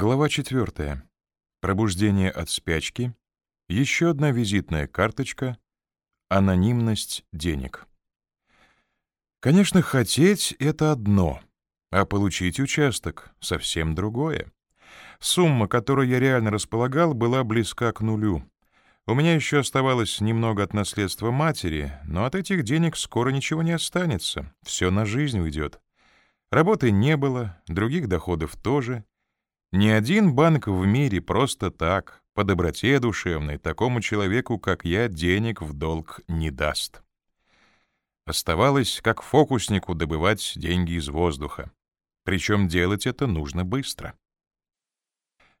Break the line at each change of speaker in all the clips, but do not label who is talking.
Глава 4. Пробуждение от спячки. Еще одна визитная карточка. Анонимность денег. Конечно, хотеть — это одно, а получить участок — совсем другое. Сумма, которой я реально располагал, была близка к нулю. У меня еще оставалось немного от наследства матери, но от этих денег скоро ничего не останется, все на жизнь уйдет. Работы не было, других доходов тоже. Ни один банк в мире просто так, по доброте душевной, такому человеку, как я, денег в долг не даст. Оставалось, как фокуснику, добывать деньги из воздуха. Причем делать это нужно быстро.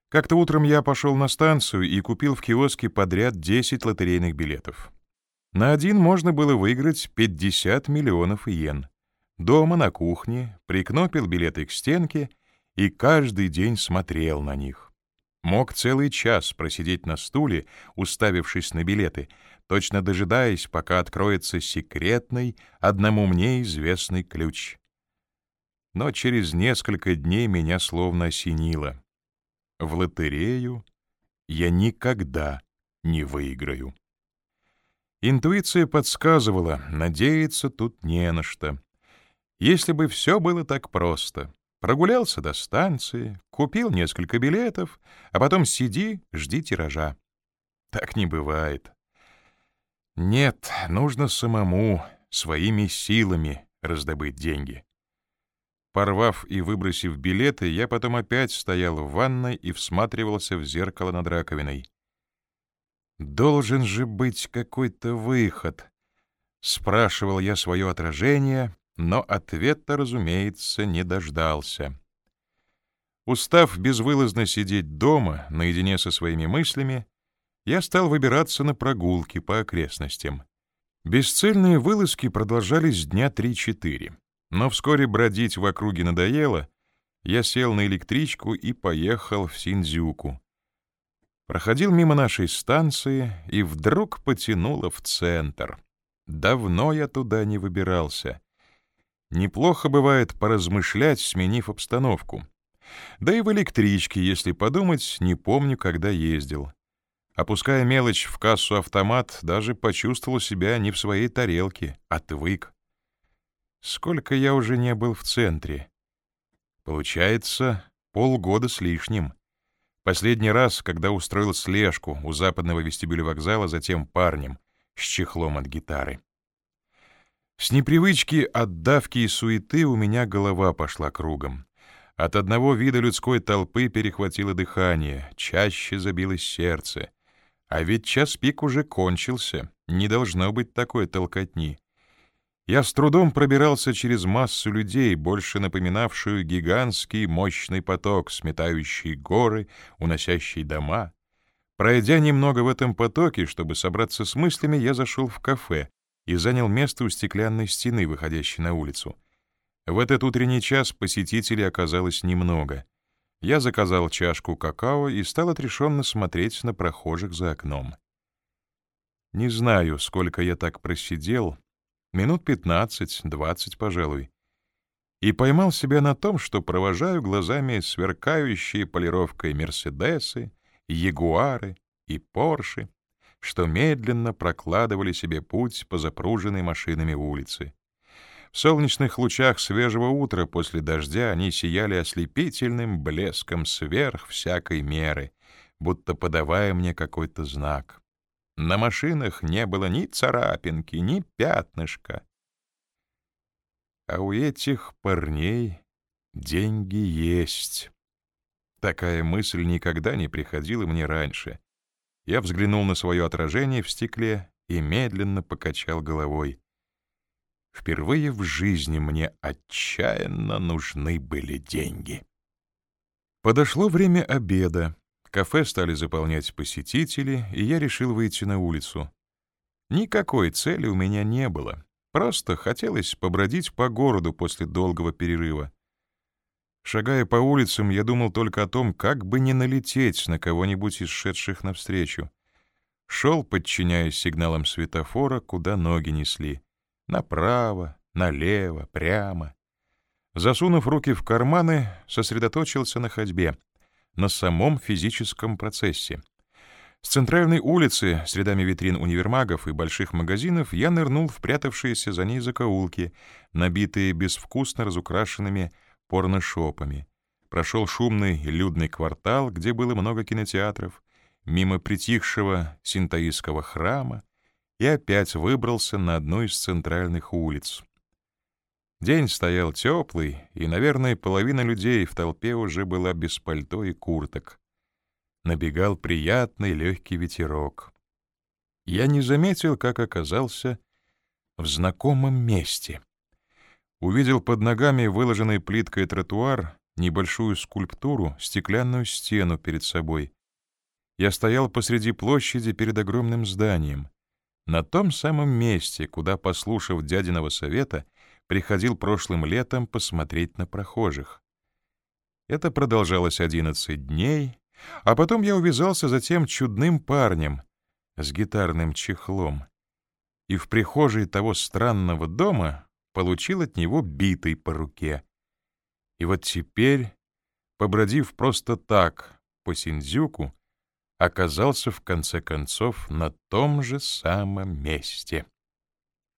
Как-то утром я пошел на станцию и купил в киоске подряд 10 лотерейных билетов. На один можно было выиграть 50 миллионов йен. Дома на кухне прикнопил билеты к стенке и каждый день смотрел на них. Мог целый час просидеть на стуле, уставившись на билеты, точно дожидаясь, пока откроется секретный, одному мне известный ключ. Но через несколько дней меня словно осенило. В лотерею я никогда не выиграю. Интуиция подсказывала, надеяться тут не на что. Если бы все было так просто. Прогулялся до станции, купил несколько билетов, а потом сиди, жди тиража. Так не бывает. Нет, нужно самому, своими силами раздобыть деньги. Порвав и выбросив билеты, я потом опять стоял в ванной и всматривался в зеркало над раковиной. «Должен же быть какой-то выход», — спрашивал я свое отражение, но ответа, разумеется, не дождался. Устав безвылазно сидеть дома, наедине со своими мыслями, я стал выбираться на прогулки по окрестностям. Бесцельные вылазки продолжались дня три-четыре. Но вскоре бродить в округе надоело, я сел на электричку и поехал в Синдзюку. Проходил мимо нашей станции и вдруг потянуло в центр. Давно я туда не выбирался. Неплохо бывает поразмышлять, сменив обстановку. Да и в электричке, если подумать, не помню, когда ездил. Опуская мелочь в кассу-автомат, даже почувствовал себя не в своей тарелке, отвык. Сколько я уже не был в центре? Получается, полгода с лишним. Последний раз, когда устроил слежку у западного вестибюля вокзала за тем парнем с чехлом от гитары. С непривычки от давки и суеты у меня голова пошла кругом. От одного вида людской толпы перехватило дыхание, чаще забилось сердце. А ведь час пик уже кончился, не должно быть такой толкотни. Я с трудом пробирался через массу людей, больше напоминавшую гигантский мощный поток, сметающий горы, уносящий дома. Пройдя немного в этом потоке, чтобы собраться с мыслями, я зашел в кафе и занял место у стеклянной стены, выходящей на улицу. В этот утренний час посетителей оказалось немного. Я заказал чашку какао и стал отрешенно смотреть на прохожих за окном. Не знаю, сколько я так просидел, минут пятнадцать-двадцать, пожалуй, и поймал себя на том, что провожаю глазами сверкающие полировкой Мерседесы, Ягуары и Порши, что медленно прокладывали себе путь по запруженной машинами улице. В солнечных лучах свежего утра после дождя они сияли ослепительным блеском сверх всякой меры, будто подавая мне какой-то знак. На машинах не было ни царапинки, ни пятнышка. А у этих парней деньги есть. Такая мысль никогда не приходила мне раньше. Я взглянул на свое отражение в стекле и медленно покачал головой. Впервые в жизни мне отчаянно нужны были деньги. Подошло время обеда. Кафе стали заполнять посетители, и я решил выйти на улицу. Никакой цели у меня не было. Просто хотелось побродить по городу после долгого перерыва. Шагая по улицам, я думал только о том, как бы не налететь на кого-нибудь из шедших навстречу. Шел, подчиняясь сигналам светофора, куда ноги несли. Направо, налево, прямо. Засунув руки в карманы, сосредоточился на ходьбе — на самом физическом процессе. С центральной улицы, с рядами витрин универмагов и больших магазинов, я нырнул в прятавшиеся за ней закоулки, набитые безвкусно разукрашенными порношопами. Прошел шумный и людный квартал, где было много кинотеатров, мимо притихшего синтаистского храма, и опять выбрался на одну из центральных улиц. День стоял теплый, и, наверное, половина людей в толпе уже была без пальто и курток. Набегал приятный легкий ветерок. Я не заметил, как оказался в знакомом месте. Увидел под ногами выложенный плиткой тротуар, небольшую скульптуру, стеклянную стену перед собой. Я стоял посреди площади перед огромным зданием. На том самом месте, куда, послушав дядиного совета, приходил прошлым летом посмотреть на прохожих. Это продолжалось одиннадцать дней, а потом я увязался за тем чудным парнем с гитарным чехлом и в прихожей того странного дома получил от него битой по руке. И вот теперь, побродив просто так по Синдзюку, оказался в конце концов на том же самом месте.